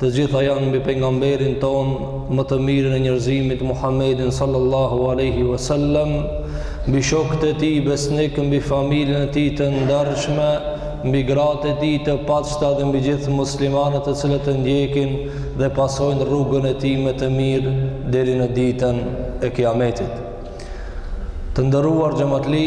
Të gjitha janë mbi pejgamberin ton më të mirin e njerëzimit Muhammedin sallallahu alaihi wasallam, mbi shokët e tij besnikë, mbi familjen e tij të ndershme, mbi gratë e tij të pastra dhe mbi gjithë muslimanët të cilët e ndjekin dhe pasojnë rrugën e tij me të mirë deri në ditën e Kiametit. Të nderuar xhamatli,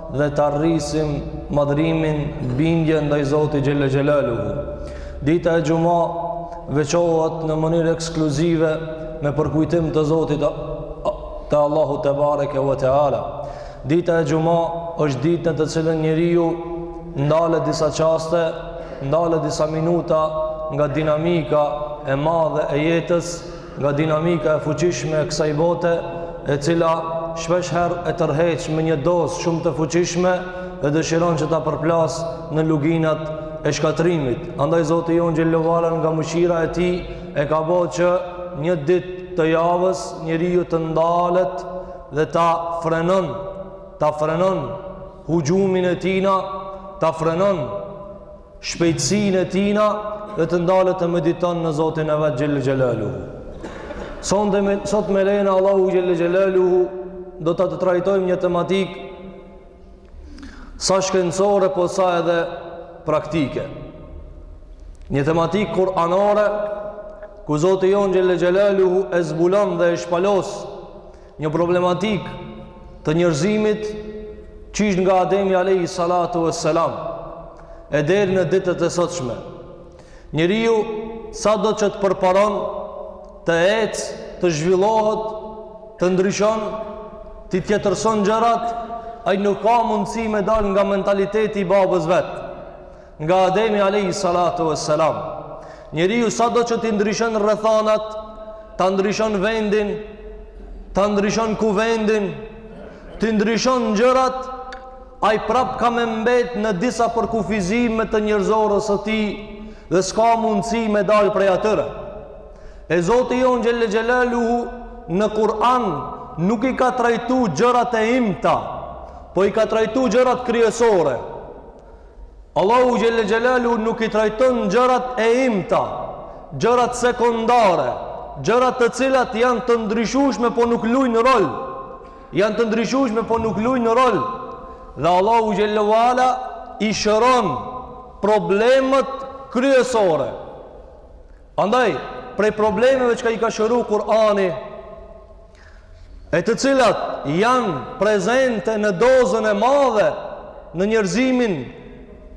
dhe të arrisim madhërimin, bindjen ndaj Zotit xhelle xhelaluhu. Dita e xhuma veçohet në mënyrë ekskluzive me përkujtim të Zotit, të Allahut tebareke ve teala. Dita e xhuma është ditë në të cilën njeriu ndalet disa çaste, ndalet disa minuta nga dinamika e madhe e jetës, nga dinamika e fuqishme e kësaj bote, e cila shpeshherë e tërheq me një dozë shumë të fuqishme dhe dëshiron që ta përplasë në luginat e shkatërrimit. Andaj Zoti jonë xhelle ve ala nga mëshira e tij e ka bo që një ditë të javës njeriu të ndalet dhe ta frenon, ta frenon huxhumin e tina, ta frenon shpejtësinë e tina dhe të ndalet të mediton në Zotin e vet xhelle xhelaluhu. Sot me, sot me lejen e Allahut xhelle xhelaluhu do ta trajtojmë një tematikë sa shkencore po sa edhe praktike. Një tematikë kuranore ku Zoti jonë xhelle xhelaluhu e zbulon dhe e shpalos Një problematikë të njerëzimit qysh nga Ademi alejhi salatu ve selam e deri në ditët e sotshme. Njeriu sado që të përparon të ecë, të zhvillohet, të ndryshon, t'i tjetërson gjërat, ai nuk ka mundësi me dalë nga mentaliteti i babës vet. Nga Ademi alayhi salatu wassalam. Njeriu sado që t'i ndryshon rrethanat, ta ndryshon vendin, ta ndryshon kuvendin, t'i ndryshon gjërat, ai prap ka me mbet në disa përkufizime të njerëzorës së tij dhe s'ka mundësi me dal prej atyre. E Zoti jonë xhelle xhelaluhu në Kur'an nuk i ka trajtu gjërat e imta, po i ka trajtu gjërat kryesore. Allahu xhelle xhelaluhu nuk i trajton gjërat e imta, gjërat sekundare, gjërat të cilat janë të ndryshushme po nuk lujnë rol, janë të ndryshushme po nuk lujnë rol, dhe Allahu xhelle ve ala i shëron problemet kryesore. Andaj, prej problemeve çka i ka shëru Kurani, e të cilat janë prezente në dozën e madhe në njerëzimin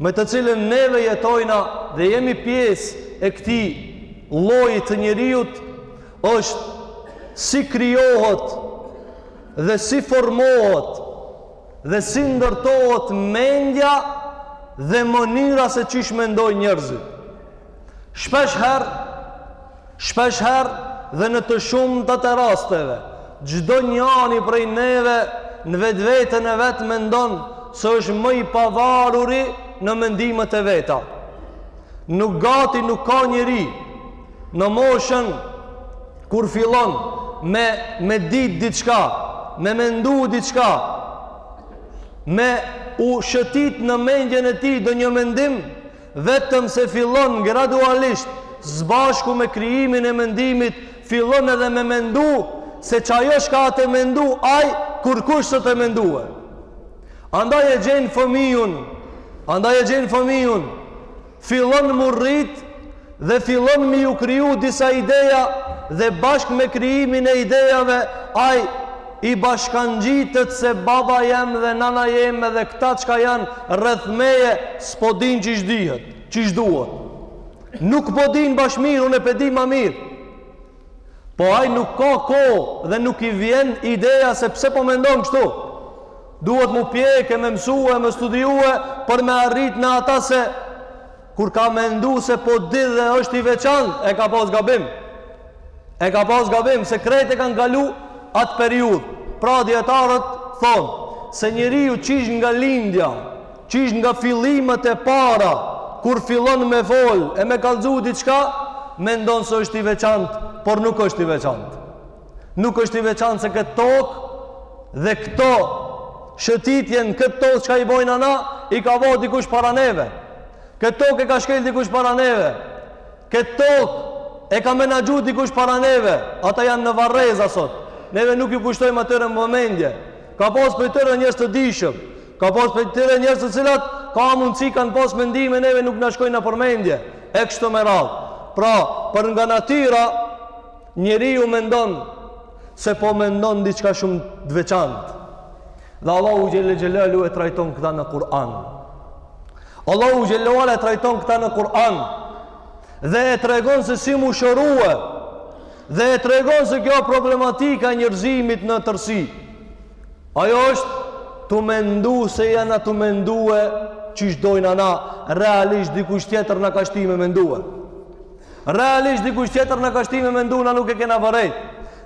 me të cilën neve jetojna dhe jemi pjesë e këtij llojit të njeriut, është si krijohet dhe si formohet dhe si ndërtohet mendja dhe mënyra se qysh mendojn njerëzit. Shpesh herë, Shpesh herë dhe në të shumtat e rasteve, çdo njani prej neve në vetveten e vet mendon se është më i pavaruri në mendimet e veta. Nuk gati nuk ka njeri në moshën kur fillon me me ditë diçka, me mendu diçka, me u shëtit në mendjen e tij ndonjë mendim Vetëm se fillon gradualisht, së bashku me krijimin e mendimit, fillon edhe me mendu se qajo çka a tu mendu ai, kurkush s'o tu mendue. Andaj e gjenë fëmijun, andaj e gjenë fëmijun, fillon m'u rrit dhe fillon mi ju kriju disa ideja dhe bashk me krijimin e idejave, ai, I bashkangjitet se baba jem dhe nana jeme dhe këta çka janë rreth meje s'po din qysh dihet, qysh duhet. Nuk po din bash mirë, unë pe di ma mirë. Po ai nuk ka kohë dhe nuk i vjen ideja se pse po mendon kështu. Duhet m'u pjekë, me mësue, me studiue, për me arrit në ata se Kur ka mendu se po di dhe është i veçant, e ka pas gabim. E ka pas gabim, se krejt e kanë kalu atë periudhë. Pra dijetarët thonë, se njeriu qysh nga lindja, qysh nga fillimet e para, kur fillon me fol e me kalzu diçka, mendon se është i veçant, por nuk është i veçant. Nuk është i veçantë se këtë tokë dhe këto shëtitje n'këtë tokë çka i bojna na, i ka bo dikush para neve. Këtë tokë e ka shkel dikush para neve. Këtë tokë e ka menaxhu dikush para neve. Ata janë në varreza sot. Neve nuk ju kushtojmë atyre më vëmendje. Ka pas prej tyre njerëz të dijshëm. Ka pas prej tyre njerëz të cilat ka mundësi kanë pas mendime neve nuk na shkojnë nëpër mendje. E kështu me radhë. Pra, për nga natyra, Njeriu mendon se po mendon diçka shumë të veçantë. Dhe Allahu xhelle xhelalu e trajton këta në Kur'an. Allahu xhelle xhelalu e trajton këta në Kur'an dhe e tregon se si m'u shërue dhe e tregon se kjo problematika e njerëzimit në tërësi. Ajo është tu mendu se jena tu mendue qysh dojna na, realisht dikush tjetër na ka shti me mendue. Realisht dikush tjetër na ka shti me mendu e na nuk e kena vërejt.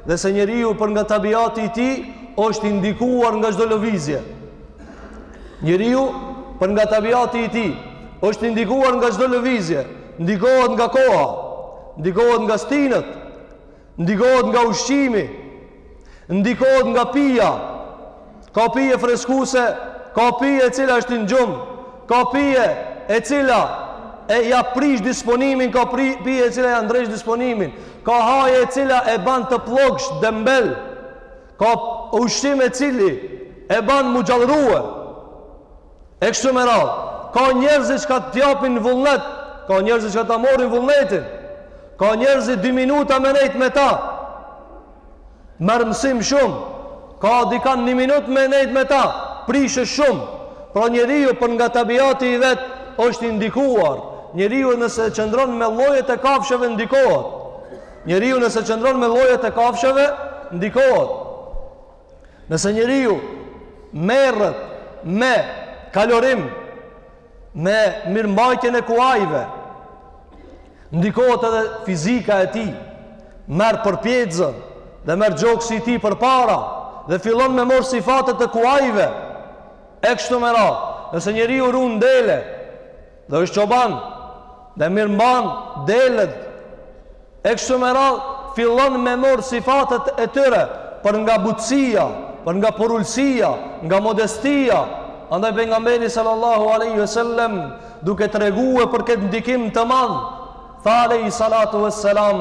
Dhe se njeriu për nga tabiati i tij është i ndikuar nga çdo lëvizje. Njeriu për nga tabiati i tij është i ndikuar nga çdo lëvizje, ndikohet nga koha, ndikohet nga stinët. Ndikohet nga ushqimi, ndikohet nga pija, ka pije freskuse, ka pije e cila të shtin gjumë, ka pije e cila e ja prish disponimin, ka pije e cila ja ndreq disponimin, ka haje e cila e ban të plogsht, dembel, ka ushqim e cili e ban m'u gjallrue. E kështu me radhë, ka njerëzit çka të japin vullnet, ka njerëzit çka ta morin vullnetin, ka njerëzit dy minuta me nejtë me ta, merr mësim shumë, ka dikan një minut me nejtë me ta, prishe shumë, pra njeriu për nga tabiati i vetë, është i ndikuar, njeriu nëse qëndron me llojet e kafshëve ndikohet, njeriu nëse qëndron me llojet e kafshëve ndikohet, Nëse njeriu merret me kalorim me mirëmbajtjen e kuajve, ndikohet edhe fizika e tij, merr përpjetzën dhe merr gjoksi i tij përpara dhe fillon me mor sifate të kuajve. E kështu me radhë, nëse njeriu run dele, Dhe është çoban dhe mirëmban delet. E kështu me radh fillon me mor sifatet e tyre për nga butësia, për nga porulësia, nga modestia. Andaj pejgamberi sallallahu alaihi wasallam duke treguar për këtë ndikim të madh, tha alaihi salatu wassalam,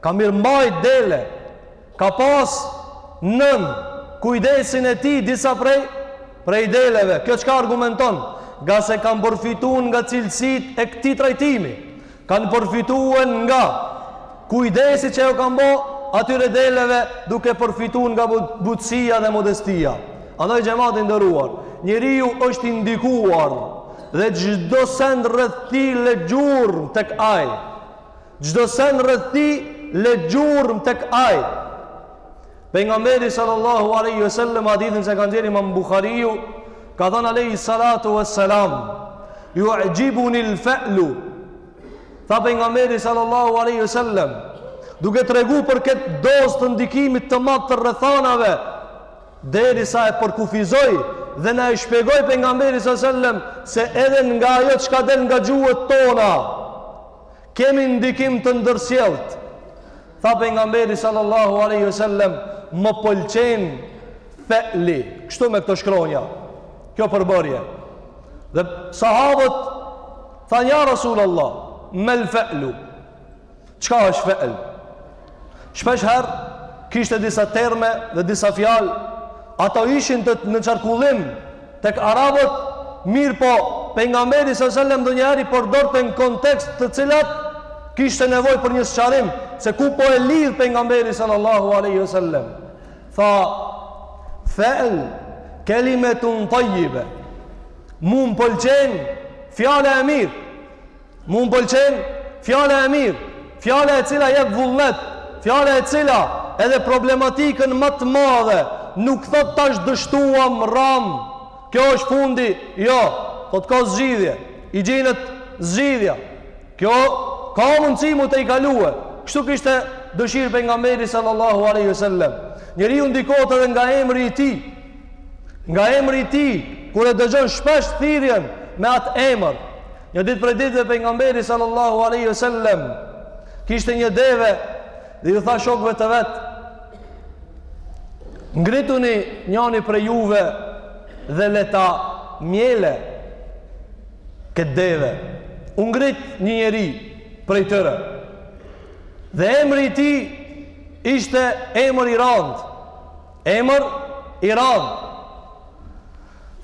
Ka mirëmbajt dele. Ka pas nën kujdesin e tij disa prej prej deleve. Kjo çka argumenton? Ngase kanë përfitu nga cilësitë e këtij trajtimi. Kanë përfitue nga kujdesi që ju kanë ba atyre deleve duke përfitu nga butësia dhe modestia. Andaj xhamat i nderuar, njeriu është i ndikuar dhe çdo send rreth tij le gjurmë tek ai. Çdo send rreth tij le gjurmë tek ai. Pejgamberi sallallahu alejhi ve sellem hadithin që ka nxjerrë Imam Buhariu ka thanë alejhi salatu ve selam ju'xhibuni el fe'lu tha pejgamberi sallallahu alejhi ve sellem duke tregu për këtë dozë të ndikimit të madh të rrethanave derisa e përkufizoi dhe na e shpjegoi pejgamberi sallallahu alejhi ve sellem se edhe nga ajo çka del nga gjuhët tona Kemi ndikim të ndërsjelltë. Tha pejgamberi sallallahu alaihi wasallam, më pëlqen fe'li, kështu me këto shkronja. Kjo përbërje. Dhe sahabët thanë ja Rasulullah, mel fe'lu. Çka është fe'l? Shpeshherë kishte disa terme dhe disa fjalë, ato ishin në qarkullim tek arabët, mirëpo pejgamberi sellem ndonjëherë i përdorte në kontekst të cilat kishte nevojë për një sqarim se ku po e lidh pejgamberi sallallahu alaihi wasallam tha fe'l kelimetun tajjibe mu më pëlqen fjala e mirë Mu më pëlqen fjala e mirë, fjala e cila jep vullnet, fjala e cila edhe problematikën më të madhe nuk thotë tash dështuam ram. Kjo është fundi, jo, thotë ka zgjidhje. I gjinet zgjidhja. Kjo ka mundësi m'u tejkalue. Kështu kishte dëshirë pejgamberi sallallahu alaihi wasallam. Njeriu ndikohet edhe nga emri i tij. Nga emri i tij, kur e dëgjon shpesh thirrjen me atë emër. Një ditë prej ditëve pejgamberi sallallahu alaihi wasallam kishte një deve dhe ju tha shokëve të vet ngrituni njani prej juve dhe le ta mjele këtë deve. U ngrit një njeri prej tyre. Dhe emri i tij ishte emër i randë. Emër i randë.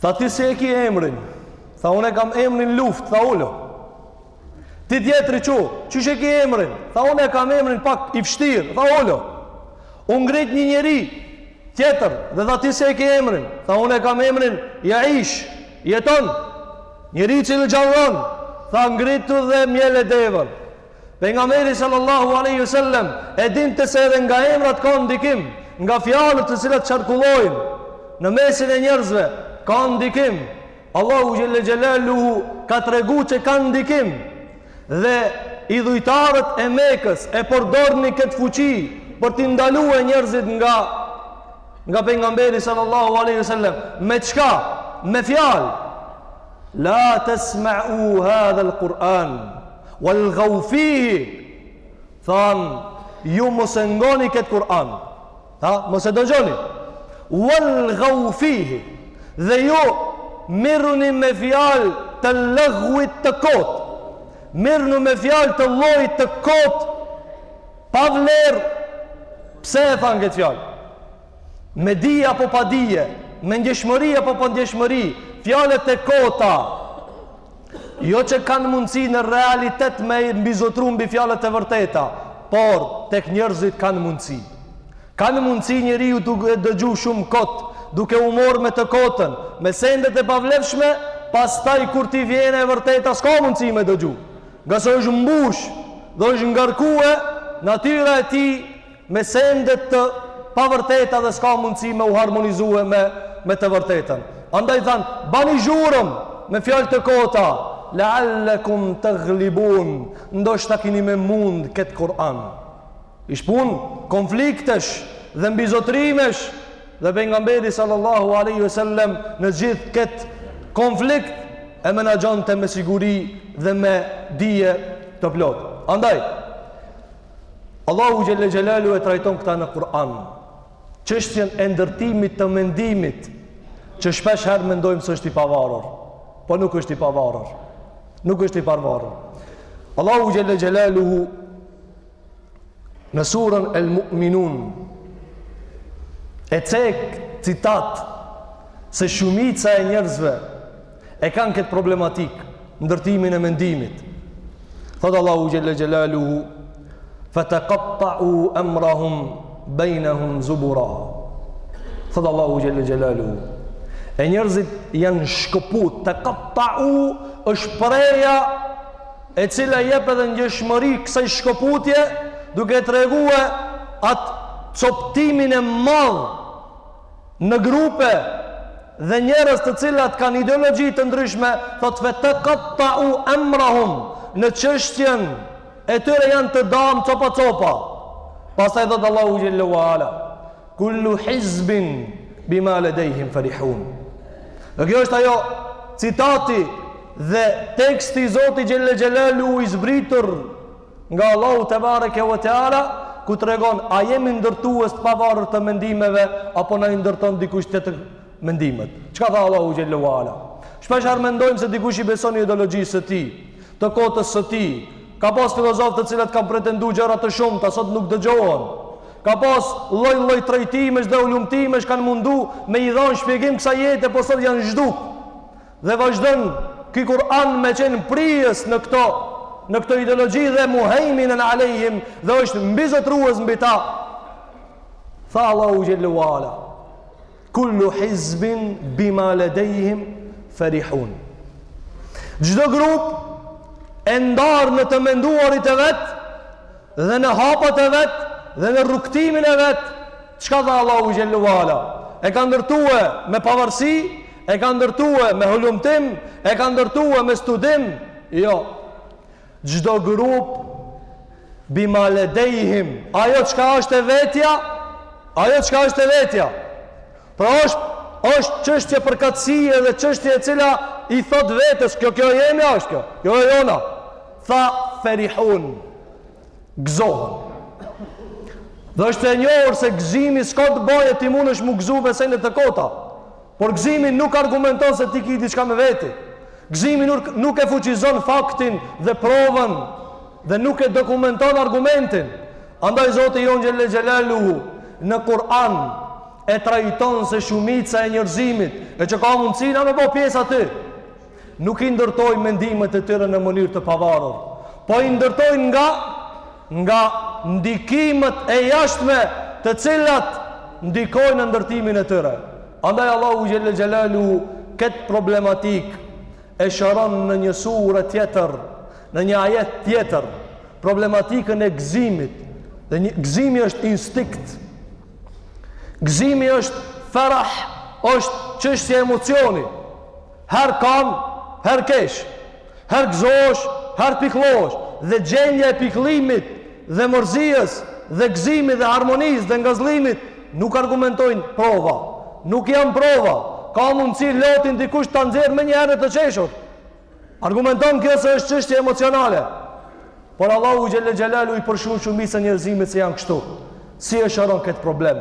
Tha ti si e ki emrin? Tha unë e kam emrin luftë, tha ulu. Ti tjetri çu, qysh e ki emrin? Tha unë e kam emrin pak i vështirë, tha ulu. U ngrit një njeri tjetër dhe tha ti si e ki emrin? Tha unë e kam emrin Jaish, jeton. Njeri që gjallon, tha ngritu dhe mjele deven. Pejgamberi sallallahu alaihi wasallam e dinte se edhe nga emrat kanë ndikim, nga fjalët të cilat qarkullojnë në mesin e njerëzve kanë ndikim. Allahu xhelle xhelaluhu ka tregu që kanë ndikim dhe idhujtarët e Mekës e përdorni këtë fuqi për t'i ndalue njerëzit nga nga pejgamberi sallallahu alaihi wasallam. Me çka? Me fjalë. La tasma'u hadha al-Qur'an. Wal gaufihi Thanë Ju mos e ngoni këtë Kur'an Ha, mos e dëgjoni Wal gaufihi Dhe ju Mirruni me fjalë të lagwit të kotë Mirrnu me fjalë të llojit të kotë Pa vlerë Pse e thanë këtë fjalë Me dije apo pa dije Me ndjeshmëri apo pa ndjeshmëri Fjalët e kota Jo që kanë mundësi në realitet me mbizotru mbi fjalët e vërteta, por tek njerëzit kanë mundësi. Kanë mundësi njeriu të dëgju shumë kot, duke u marrë me të kotën, me sendet e pavlefshme, pastaj kur t'i vjen e vërteta, s'ka mundësi me dëgju. Ngase është mbush dhe është ngarkue, natyra e tij me sende të pavërteta dhe s'ka mundësi me u harmonizue me me të vërtetën andaj thanë bani zhurëm me fjalë të kota la'allakum taghlibun ndoshta kini me mund këtë Kur'an ish pun konfliktesh dhe mbizotërimesh dhe pejgamberi sallallahu alaihi wasallam në gjithë këtë konflikt e menaxhonte me siguri dhe me dije të plotë andaj Allahu Xhelle Xhelaluhu e trajton këta në Kur'an, çështjen e ndërtimit të mendimit, që shpeshherë mendojmë se është i pavarur, po nuk është i pavarur, nuk është i pavarur. Allahu Xhelle Xhelaluhu, në surën El Mu'minun, e cek citat se shumica e njerëzve e kanë këtë problematikë ndërtimin e mendimit thotë Allahu Xhelle Xhelaluhu fe tekatta'u emrahum bejnahum zubura thotë Allahu Xhelle Xhelaluhu e njerëzit janë shkëput tekatta'u është prerja e cila jep edhe ngjeshmëri kësaj shkëputje duke tregue atë coptimin e madh në grupe dhe njerëz të cilat kanë ideologji të ndryshme thotë fetaqatta'u amrahum në çështjen e tyre janë të damë copa copa pastaj thotë Allahu xhelle ue ala kullu hizbin bima ladayhim farihun dhe kjo është ajo citati dhe teksti i Zotit xhelle xhelaluhu i zbritur nga Allahu tebareke ve teala ku tregon a jemi ndërtues të pavarur të mendimeve apo na i ndërton dikush tjetër mendimet. Çka tha Allahu xhelle ue ala? Shpeshherë mendojmë se dikush i beson ideologjisë së tij, të kotës së tij. Ka pas filozofë të cilët kanë pretendu gjëra të shumta, sot nuk dëgjohen. Ka pas lloj-lloj trajtimesh dhe hulumtimesh kanë mundu me i dhan shpjegim kësaj jete, po sot janë zhduk. Dhe vazhdon ky Kur'an me qenë prijës në këto në këto ideologji dhe muhejminen alejhim dhe është mbizotërues mbi ta. Tha Allahu Xhelle ue Ala, kullu hizbin bima ledejhim ferihun. Çdo grup e ndarë në të menduarit e vet dhe në hapat e vet dhe në rrugëtimin e vet Çka tha Allahu xhelle ve ala? E ka ndërtue me pavarësi, e ka ndërtue me hulumtim, e ka ndërtue me studim. Jo. Çdo grup bima ledejhim. Ajo çka është e vetja, ajo çka është e vetja. Pra është është çështje përkatësie dhe çështje e cila i thot vetes, kjo kjo e jemja është kjo. Jo e jona. Tha Ferihun. gëzohen. Dhe është e njohur se gëzimi s'ka të bëjë ti mundesh mu gëzu me sende të kota. Por gëzimi nuk argumenton se ti ke diçka me veti. Gëzimi nuk nuk e fuqizon faktin dhe provën dhe nuk e dokumenton argumentin. Andaj Zoti Jon Xhelle Xhelaluhu në Kur'an e trajton se shumica e njerëzimit e që ka mundësi na me bo pjesë aty. Nuk i ndërtojnë mendimet e tyre në mënyrë të pavarur, po i ndërtojnë nga nga ndikimet e jashtme të cilat ndikojnë në ndërtimin e tyre. Andaj Allahu xhelle xhelaluhu këtë problematikë e shëron në një sure tjetër, në një ajet tjetër, problematikën e gëzimit. Dhe një gëzimi është instinkt. Gëzimi është ferah, është çështje emocioni. Herë kan, herë kesh. Herë gëzohesh, herë pikllohesh. Dhe gjendja e pikëllimit dhe mërzisë dhe gëzimit dhe harmonisë dhe ngazllimit nuk argumentojnë prova. Nuk janë prova. Ka mundësi lotin dikush ta nxjerrë menjëherë në të qeshur. Argumenton kjo se është çështje emocionale. Por Allahu xhelle xhelaluhu i përshkruan shumicën e njerëzimit se janë kështu. Si e shëron këtë problem?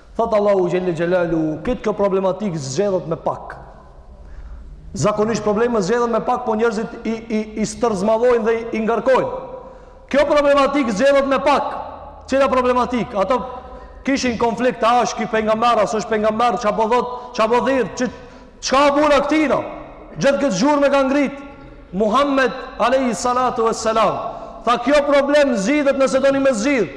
Thotë Allahu xhelle xhelaluhu, këtë kjo problematikë zgjidhet me pak. Zakonisht problemet zgjidhen me pak, po njerëzit i i i stërzmadhojnë dhe i ngarkojnë. Kjo problematikë zgjidhet me pak. Cila problematikë? Ata kishin konflikt, a është ky pejgamber, a s'është pejgamber, çka po thot, çka po thirr, çka çka puna këtina? Gjithë këtë zhurmë e ka ngrit Muhammed alejhi salatu vesselam. Tha kjo problem zgjidhet nëse doni me zgjidh.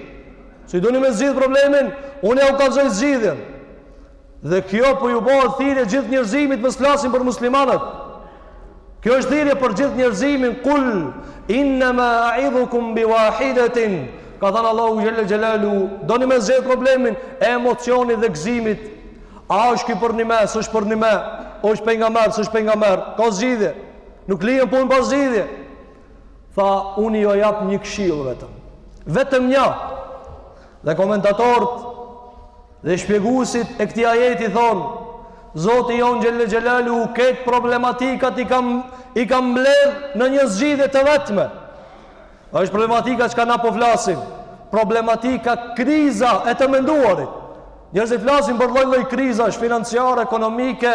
Si doni me zgjidh problemin, unë ja u kalzoj zgjidhjen. Dhe kjo po ju bohet thirje gjithë njërzimit mos flasim për muslimanët. Kjo është thirje për gjithë njërzimin, kul, innema eidhukum bi vahidetin, ka thënë Allahu Xhelle Xhelaluhu, doni me zgjidh problemin e emocionit dhe gzimit, a është ky përnime, s'është përnime, është pejgamber, s'është pejgamber, ka zgjidhje, nuk lihen punë pa zgjidhje, Tha, unë ju jap një këshillë vetëm. Vetëm një. Dhe komentatorët dhe shpjeguesit e këtij ajeti thonë, Zoti jonë xhelle xhelaluhu, këtë problematikat i kam, i kam mbledhë në një zgjidhe të vetme. është problematika çka na po flasim. Problematika kriza e të menduarit. Njerëzit flasin për lloj-lloj krizash financiare, ekonomike,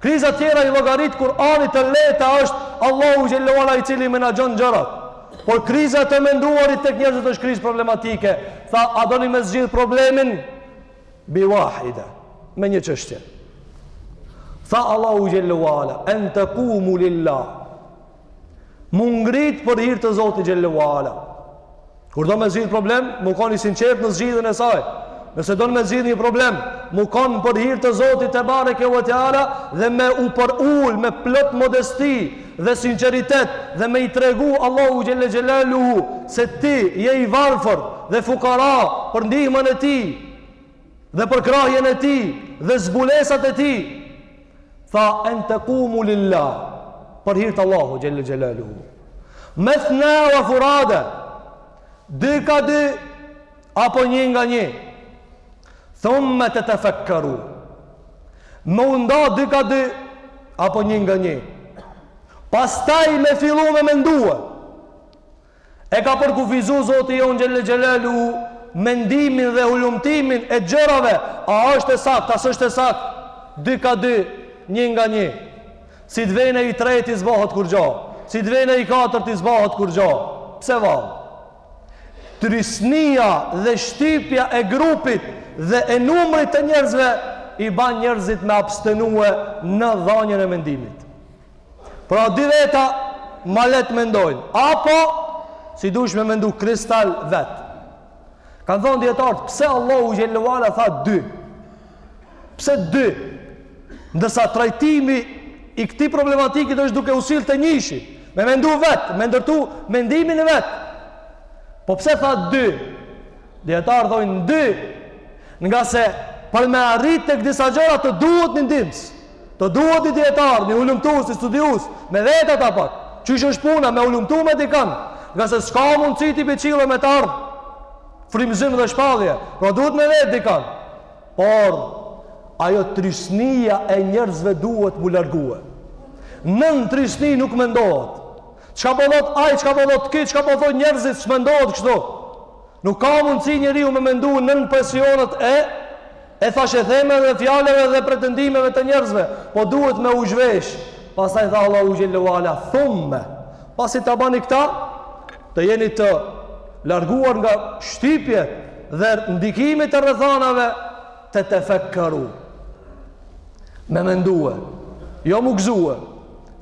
Kriza tjera i llogarit Kur'anit të lehta është Allahu xhelle ue ala i cili menaxhon gjërat. Por kriza e të menduarit tek njerëzit është krizë problematike. Tha, a doni me zgjidh problemin? Bi wahide, me një çështje. Tha Allahu xhelle ue ala, en tekumu lillah. M'u ngrit për hir të Zotit xhelle ue ala. Kur do me zgjidh problem, m'u kon i sinqertë në zgjidhjen e saj. Nëse don me zgjidh një problem, m'u kon për hir të Zotit tebareke ue teala dhe me u përul me plot modesti dhe sinqeritet dhe me i tregu Allahu xhelle xhelaluhu se ti je i varfër dhe fukara për ndihmën e tij. dhe përkrahjen e tij dhe zbulesat e tij tha en tekumu lillah për hir t'Allahut xhelle xhelaluhu methna wa furada dy nga dy apo një nga një thumme tetefekkeru më unda dy ka dy apo një nga një pastaj me fillu me mendue E ka përkufizu Zoti jonë xhelle xhelaluhu mendimin dhe hulumtimin e gjërave, a është e saktë, a s'është e saktë, dy nga dy, një nga një. Si t'vjen i treti s'bohet kurgjo, si t'vjen i katërti s'bohet kurgjo, pse vallë. Trysnia dhe shtypja e grupit dhe e numrit të njerëzve i ban njerëzit me abstenue në dhanien e mendimit. Pra dy veta ma lehtë mendojnë, apo si dush me mendu kristal vetë. Kanë thonë dijetarët, pse Allahu xhelle ue ala tha dy? Pse dy? Ndërsa trajtimi i kësaj problematike është duke u sjell te njëshi, me mendu vetë, me ndërtu mendimin e vet. Po pse tha dy? Dijetarët thonë dy, ngase për me arrit tek disa gjëra të duhet një ndihmës. Të duhet një dijetar, një hulumtues, një studiues, me vet ata pak. Qysh është puna me hulumtu me dikën, ngase s'ka mundësi ty prej qielli me të ardh frymëzim dhe shpallje, pra duhet me vet dikën. Por ajo trysnia e njerëzve duhet m'u largue. Nën trysni nuk mendohet. Çka po thotë ai, çka po thotë ky, çka po thotë njerëzit, s'mendohet kështu. Nuk ka mundësi njeriu me mendu nën presionet e E thashethemeve dhe fjalëve dhe pretendimeve të njerëzve, po duhet me u zhvesh. Pastaj tha Allahu xhelle uala, thumme, pasi ta bani këta, të jeni të larguar nga shtypjet dhe ndikimet e rrethanave, tetefekkeru. Me mendue, jo mu gëzue,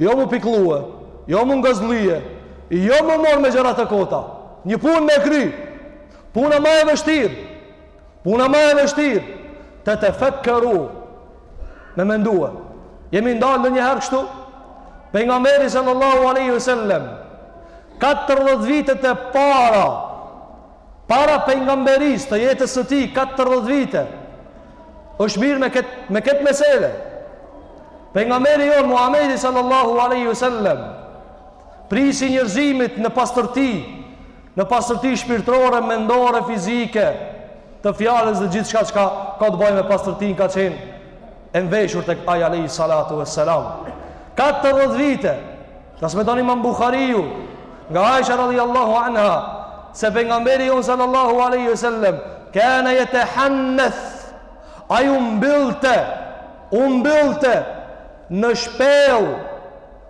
jo mu pikllue, jo mu ngazllye, jo mu mor me gjëra të kota. Një punë me kry, puna ma e vështirë. Puna ma e vështirë tetefekkeru me mendue. Jemi ndalë ndonjëherë kështu? Pejgamberi sallallahu aleyhi sallem, 40 vitet e para, para pejgamberisë të jetës së tij, 40 vite, është mirrë me këtë, me këtë mesele. Pejgamberi jonë, Muhammedi sallallahu aleyhi sallem, prijsi i njerëzimit në pastërti, Në pastërti shpirtërore, mendore, fizike, të fjalës dhe gjithçka çka ka të bajë me pastërtinë ka qenë e mveshur tek ai alejhi salatu vesselam. 40 vite. Transmeton Imam Buhariu nga Aisha radijallahu anha se pejgamberi jonë sallallahu alaihi wasallam kane jetehanneth ai u mbyllte u mbyllte në shpellë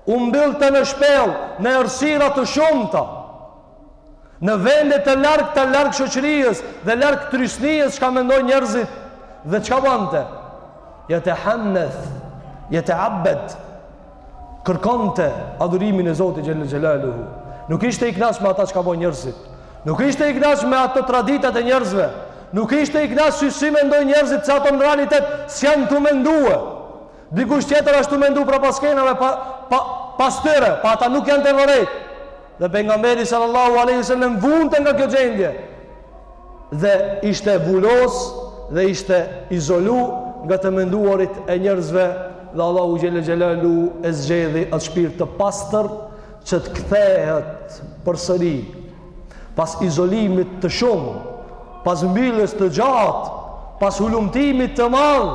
u mbyllte në shpellë në errësira të shumta, në vende të largëta larg shoqëries dhe larg trysnies çka mendojnë njerëzit dhe çka bante. Jetehanneth, jeteabbed. Kërkonte adhurimin e Zotit xhelle xhelaluhu. Nuk ishte i kënaq me ata çka bajnë njerëzit. Nuk ishte i kënaq me ato traditat e njerëzve. Nuk ishte i kënaq si si mendojnë njerëzit se ato në realitet s'janë tu mendue. Dikush tjetër asht tu mendu prapaskenave pa pa pas tyre, po ata nuk janë tu vërejt. Dhe pejgamberi sallallahu alaihi wasallam vunte nga kjo gjendje. Dhe ishte vulos dhe ishte izolu nga të menduarit e njerëzve dhe Allahu xhelle xhelalu e zgjedhi atë shpirt të pastër që të kthehet përsëri pas izolimit të shumë, pas mbylljes të gjatë, pas hulumtimit të madh,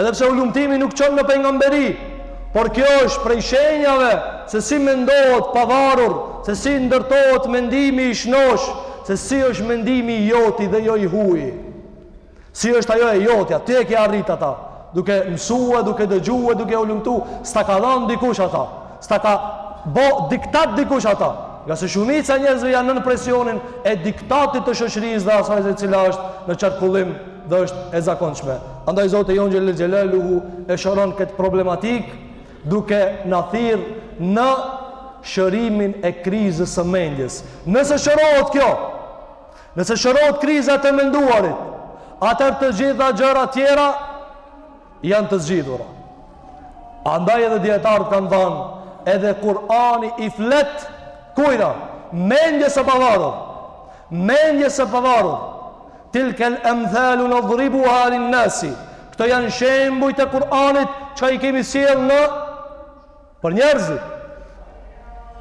edhe pse hulumtimi nuk çon në pejgamberi, por kjo është prej shenjave se si mendohet pavarur, se si ndërtohet mendimi i shnosh, se si është mendimi i joti dhe jo i huj. Si është ajo e jotja, ti e ke arrit ata, duke mësue, duke dëgjue, duke hulumtu, s'ta ka dhanë dikush ata, s'ta ka bo diktat dikush ata, ngase shumica e njerëzve janë nën presionin e diktatit të shoqërisë dhe asaj se cila është në qarkullim dhe është e zakonshme. Andaj Zoti jonë xhelle xhelaluhu e shëron këtë problematikë duke na thirr në shërimin e krizës së mendjes. Nëse shërohet kjo, Nëse shërohet kriza e të menduarit, atëherë të gjitha gjërat tjera janë të zgjidhura. Andaj edhe dietarët kanë thanë, edhe Kur'ani i flet kujna, mendjes së pavarur. Mendjes së pavarur. Tilkel amthalu nadribuha lin-nasi. Këto janë shembujt e Kur'anit që i kemi sjellë në Për njerëzit.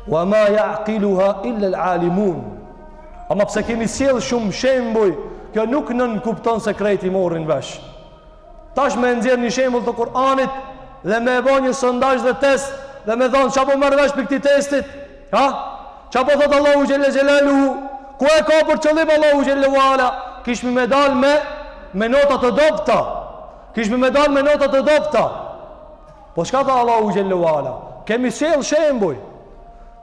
Wa ma ya'qiluha illa al-alimun. Ama pse kemi sjell shumë shembuj, kjo nuk nënkupton se krejt i morrin vesh. Tash me nxjerr një shembull të Kur'anit dhe me e bo një sondazh dhe test dhe me thonë ça po merr vesh pi këtij testit. Ha? Ça po thotë Allahu xhelle xhelaluhu, ku e ka për qëllim Allahu xhelle ve ala? Kishmi me dal me me nota të dobta. Kishmi me dal me nota të dobta. Po çka tha Allahu xhelle ve ala? Kemi sjell shembuj.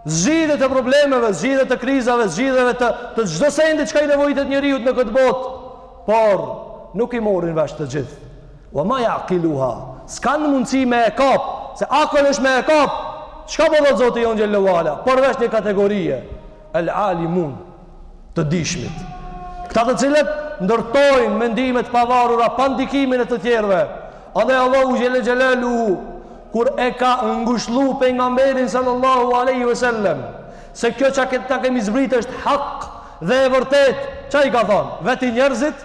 Zgjidhjet e problemeve, zgjidhjet e krizave, zgjidhjeve të të çdo sendi çka i nevojitet njeriut në këtë botë. Por nuk i morrin vesh të gjithë. Wa ma yaqiluha. S'kan mundësi me e kap, se akël është me e kap. Çka po thotë Zoti jon xhelle ve ala? Por veç një kategorie. El Alimun, të dishmit. Këta të cilët ndërtojnë mendime të pavarura pa ndikimin e të tjerëve. Andaj Allahu xhelle xhelaluhu kur e ka ngushllu pejgamberin sallallahu alaihi wasallam se kjo ça ta kemi zbritë është hak dhe e vërtetë, ça i ka thonë? Veti njerëzit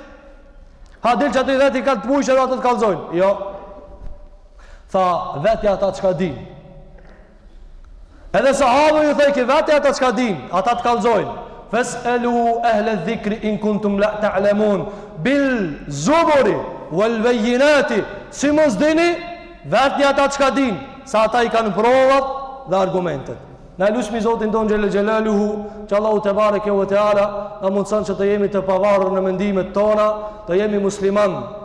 ha dil çaty veti kanë të mujsh dhe ata të kallzojnë. Jo. Tha veti ata çka dinë. Edhe sahabët ju thojke vetni ata çka dinë, ata të kallzojnë. Fes elu ehle dhikri in kuntum la ta'lemun, bil zuburi, wal bejinati, si mos dini, vetni ata çka dinë, se ata i kanë provat dhe argumentet. Na lusmi Zotin tonë xhelle xhelaluhu, që Allahu tebareke ve teala, na mundëson që të jemi të pavarur në mendimet tona, të jemi musliman,